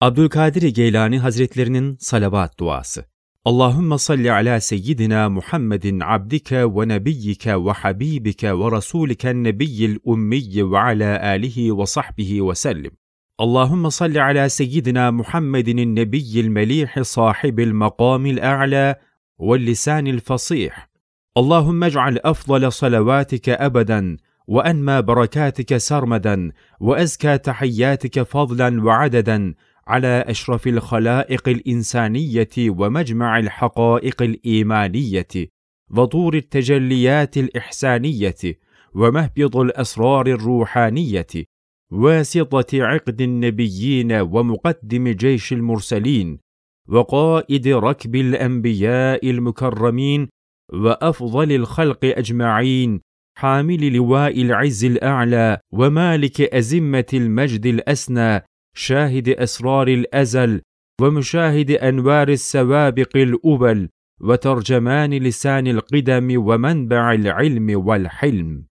Abdülkadir Geylani Hazretlerinin salavat duası. Allahümme salli ala seyyidina Muhammedin abdike ve nebiyyike ve habibike ve rasuliken nebiyyil ummiyyi ve ala alihi ve sahbihi ve sellim. Allahümme salli ala seyyidina Muhammedin nebiyyil melihi sahibil makamil a'la ve lisanil fasih. Allahümme ec'al afdale salavatike ebeden وانمى بركاتك سرمدا وازكى تحياتك فضلا وعددا على أشرف الخلائق الإنسانية ومجمع الحقائق الإيمانية وطور التجليات الإحسانية ومهبط الأسرار الروحانية واسطة عقد النبيين ومقدم جيش المرسلين وقائد ركب الأنبياء المكرمين وأفضل الخلق أجمعين حامل لواء العز الأعلى ومالك أزمة المجد الأسنى شاهد أسرار الأزل ومشاهد أنوار السوابق الأبل وترجمان لسان القدم ومنبع العلم والحلم.